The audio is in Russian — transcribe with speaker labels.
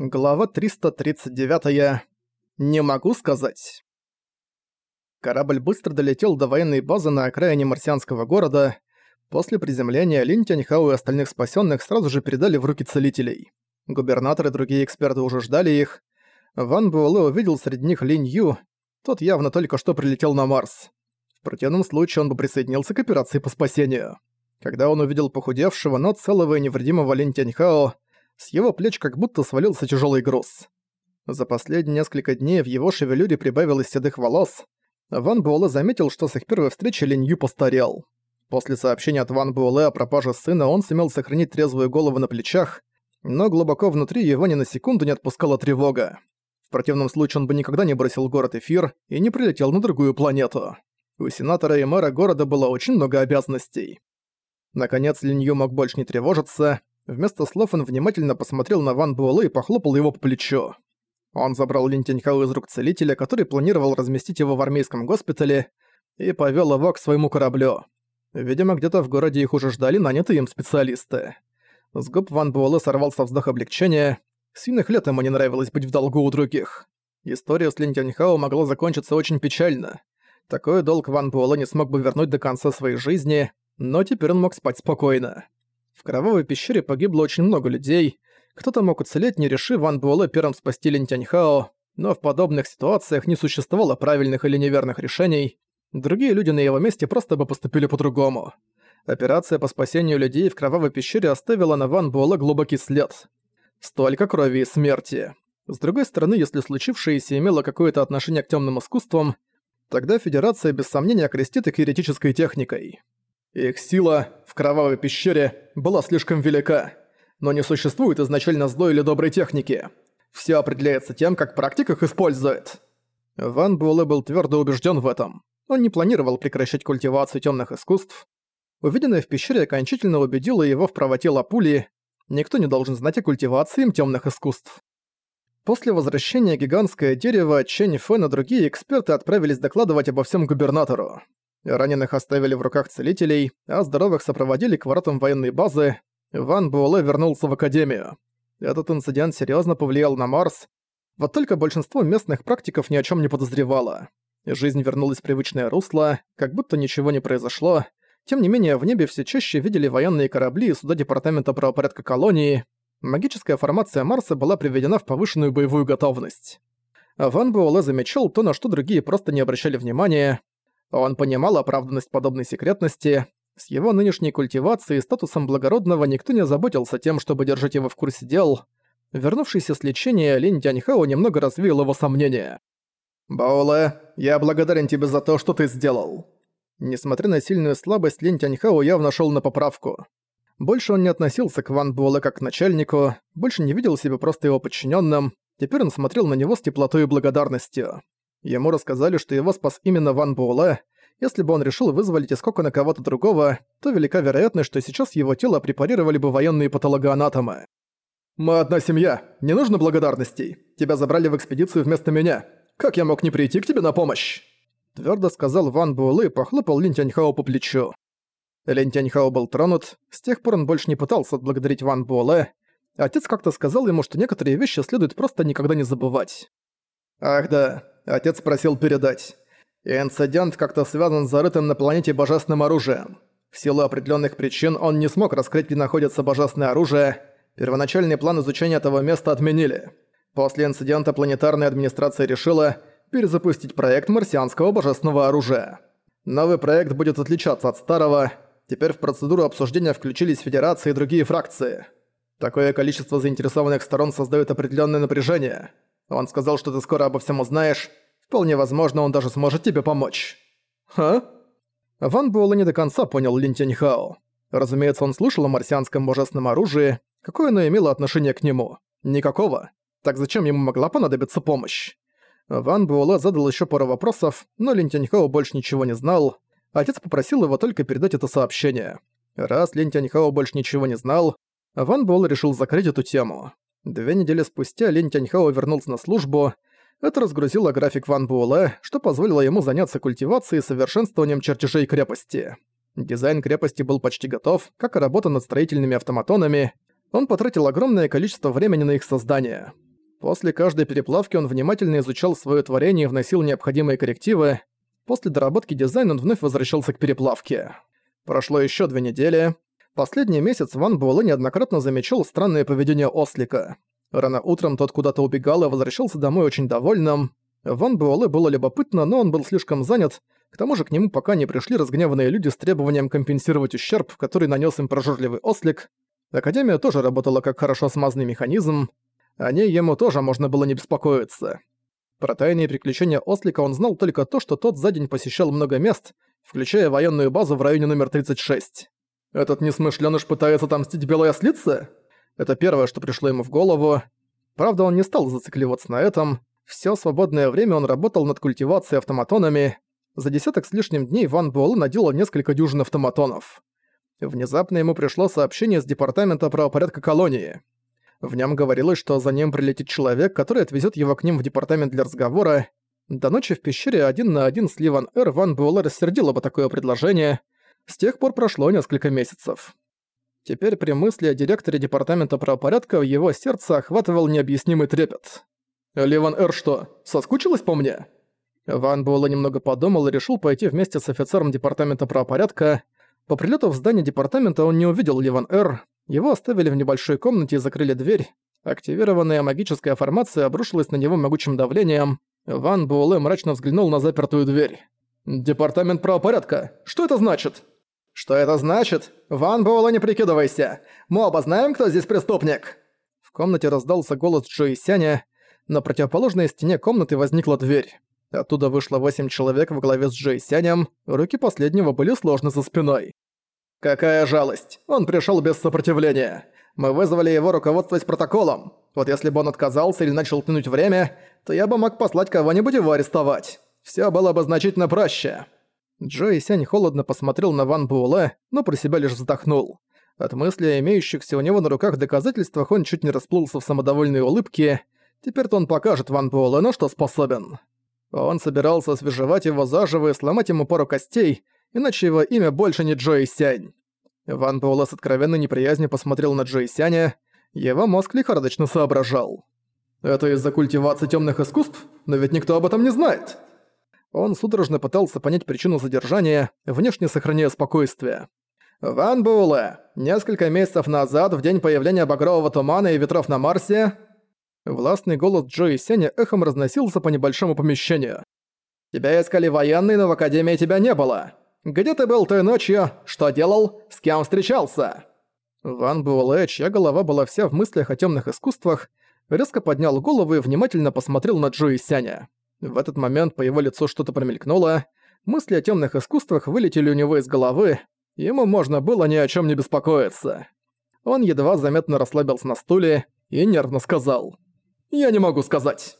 Speaker 1: Глава 339. Не могу сказать. Корабль быстро долетел до военной базы на окраине марсианского города. После приземления Лин Тяньхау и остальных спасенных сразу же передали в руки целителей. Губернатор и другие эксперты уже ждали их. Ван Буэлэ увидел среди них Линь Ю. Тот явно только что прилетел на Марс. В противном случае он бы присоединился к операции по спасению. Когда он увидел похудевшего, но целого и невредимого Лин Тяньхао, с его плеч как будто свалился тяжелый груз. За последние несколько дней в его шевелюре прибавилось седых волос. Ван Буэлэ заметил, что с их первой встречи Линь Ю постарел. После сообщения от Ван Буэлэ о пропаже сына он сумел сохранить трезвую голову на плечах, но глубоко внутри его ни на секунду не отпускала тревога. В противном случае он бы никогда не бросил город Эфир и не прилетел на другую планету. У сенатора и мэра города было очень много обязанностей. Наконец Линь Ю мог больше не тревожиться, Вместо слов он внимательно посмотрел на Ван Буэлэ и похлопал его по плечу. Он забрал Лин Тяньхао из рук целителя, который планировал разместить его в армейском госпитале, и повёл его к своему кораблю. Видимо, где-то в городе их уже ждали нанятые им специалисты. С губ Ван Буэлэ сорвался вздох облегчения. С юных лет ему не нравилось быть в долгу у других. История с Лин Тяньхао могла закончиться очень печально. Такой долг Ван Буэлэ не смог бы вернуть до конца своей жизни, но теперь он мог спать спокойно. Кровавой пещере погибло очень много людей. Кто-то мог уцелеть, не решив Ван Буэлэ первым спасти Лин Тяньхао, но в подобных ситуациях не существовало правильных или неверных решений. Другие люди на его месте просто бы поступили по-другому. Операция по спасению людей в Кровавой пещере оставила на Ван Буэлэ глубокий след. Столько крови и смерти. С другой стороны, если случившееся имело какое-то отношение к темным искусствам, тогда Федерация без сомнения окрестит их еретической техникой. Их сила в кровавой пещере была слишком велика, но не существует изначально злой или доброй техники. Все определяется тем, как практик их использует. Ван Буэлэ был твердо убежден в этом. Он не планировал прекращать культивацию темных искусств. Увиденное в пещере окончательно убедило его в правоте Лапули. Никто не должен знать о культивации им темных искусств. После возвращения гигантское дерево, Чэнь Фэн и другие эксперты отправились докладывать обо всем губернатору. Раненых оставили в руках целителей, а здоровых сопроводили к воротам военной базы. Ван Буэлэ вернулся в Академию. Этот инцидент серьезно повлиял на Марс. Вот только большинство местных практиков ни о чем не подозревало. Жизнь вернулась в привычное русло, как будто ничего не произошло. Тем не менее, в небе все чаще видели военные корабли и суда Департамента правопорядка колонии. Магическая формация Марса была приведена в повышенную боевую готовность. Ван Буэлэ замечал то, на что другие просто не обращали внимания. Он понимал оправданность подобной секретности. С его нынешней культивацией и статусом благородного никто не заботился тем, чтобы держать его в курсе дел. Вернувшийся с лечения, Линь Тяньхао немного развеял его сомнения. «Баоле, я благодарен тебе за то, что ты сделал». Несмотря на сильную слабость, Линь Тяньхао явно шел на поправку. Больше он не относился к Ван Буэлэ как к начальнику, больше не видел себя просто его подчиненным. теперь он смотрел на него с теплотой и благодарностью. Ему рассказали, что его спас именно Ван Буэлэ. Если бы он решил вызволить из на кого-то другого, то велика вероятность, что сейчас его тело препарировали бы военные патологоанатомы. «Мы одна семья, не нужно благодарностей. Тебя забрали в экспедицию вместо меня. Как я мог не прийти к тебе на помощь?» Твердо сказал Ван Буэлэ и похлопал Лин Тяньхао по плечу. Лин Тяньхао был тронут, с тех пор он больше не пытался отблагодарить Ван Буэлэ. Отец как-то сказал ему, что некоторые вещи следует просто никогда не забывать. «Ах да, Отец просил передать. Инцидент как-то связан с зарытым на планете божественным оружием. В силу определенных причин он не смог раскрыть, где находится божественное оружие. Первоначальный план изучения этого места отменили. После инцидента планетарная администрация решила перезапустить проект марсианского божественного оружия. Новый проект будет отличаться от старого. Теперь в процедуру обсуждения включились Федерации и другие фракции. Такое количество заинтересованных сторон создает определенное напряжение – он сказал, что ты скоро обо всем узнаешь. Вполне возможно, он даже сможет тебе помочь». «Ха?» Ван Буэлэ не до конца понял Лин Тяньхао. Разумеется, он слышал о марсианском божественном оружии. Какое оно имело отношение к нему? Никакого. Так зачем ему могла понадобиться помощь? Ван Буэлэ задал еще пару вопросов, но Лин Тяньхао больше ничего не знал. Отец попросил его только передать это сообщение. Раз Лин Тяньхао больше ничего не знал, Ван Буэлэ решил закрыть эту тему. Две недели спустя Линь Тяньхао вернулся на службу. Это разгрузило график Ван Буэлэ, что позволило ему заняться культивацией и совершенствованием чертежей крепости. Дизайн крепости был почти готов, как и работа над строительными автоматонами. Он потратил огромное количество времени на их создание. После каждой переплавки он внимательно изучал свое творение и вносил необходимые коррективы. После доработки дизайна он вновь возвращался к переплавке. Прошло еще две недели. Последний месяц Ван Буэлэ неоднократно замечал странное поведение Ослика. Рано утром тот куда-то убегал и возвращался домой очень довольным. Ван Буэлэ было любопытно, но он был слишком занят, к тому же к нему пока не пришли разгневанные люди с требованием компенсировать ущерб, который нанес им прожорливый ослик. Академия тоже работала как хорошо смазанный механизм, о ней ему тоже можно было не беспокоиться. Про тайные приключения Ослика он знал только то, что тот за день посещал много мест, включая военную базу в районе номер 36. «Этот несмышлёныш пытается отомстить белой ослице?» Это первое, что пришло ему в голову. Правда, он не стал зацикливаться на этом. Всё свободное время он работал над культивацией автоматонами. За десяток с лишним дней Ван Буэлэ наделал несколько дюжин автоматонов. Внезапно ему пришло сообщение с департамента правопорядка колонии. В нем говорилось, что за ним прилетит человек, который отвезет его к ним в департамент для разговора. До ночи в пещере один на один с Ливан Эр Ван Буэлэ рассердила бы такое предложение. С тех пор прошло несколько месяцев. Теперь при мысли о директоре департамента правопорядка в его сердце охватывал необъяснимый трепет. «Ливан Эр что, соскучилась по мне?» Ван Буэлэ немного подумал и решил пойти вместе с офицером департамента правопорядка. По прилету в здание департамента он не увидел Ливан Эр, его оставили в небольшой комнате и закрыли дверь. Активированная магическая формация обрушилась на него могучим давлением. Ван Буэлэ мрачно взглянул на запертую дверь. «Департамент правопорядка? Что это значит?» «Что это значит? Ван Буэлэ, не прикидывайся! Мы оба знаем, кто здесь преступник!» В комнате раздался голос Джои Сяня. На противоположной стене комнаты возникла дверь. Оттуда вышло восемь человек во главе с Джей Сянем, руки последнего были сложны за спиной. «Какая жалость! Он пришел без сопротивления. Мы вызвали его руководствовать протоколом. Вот если бы он отказался или начал тянуть время, то я бы мог послать кого-нибудь его арестовать. Все было бы значительно проще». Джо и Сянь холодно посмотрел на Ван Буэлэ, но про себя лишь вздохнул. От мысли о имеющихся у него на руках доказательствах он чуть не расплылся в самодовольной улыбке. Теперь-то он покажет Ван Буэлэ, на что способен. Он собирался освежевать его заживо и сломать ему пару костей, иначе его имя больше не Джои Сянь. Ван Буэлэ с откровенной неприязнью посмотрел на Джои Сяня, его мозг лихорадочно соображал. «Это из-за культивации темных искусств? Но ведь никто об этом не знает!» Он судорожно пытался понять причину задержания, внешне сохраняя спокойствие. «Ван Буэлэ, несколько месяцев назад, в день появления багрового тумана и ветров на Марсе...» Властный голос Джои Сеня эхом разносился по небольшому помещению. «Тебя искали военные, но в Академии тебя не было. Где ты был той ночью? Что делал? С кем встречался?» Ван Буэлэ, чья голова была вся в мыслях о темных искусствах, резко поднял голову и внимательно посмотрел на Джо и Сяня. В этот момент по его лицу что-то промелькнуло, мысли о темных искусствах вылетели у него из головы, ему можно было ни о чем не беспокоиться. Он едва заметно расслабился на стуле и нервно сказал. «Я не могу сказать».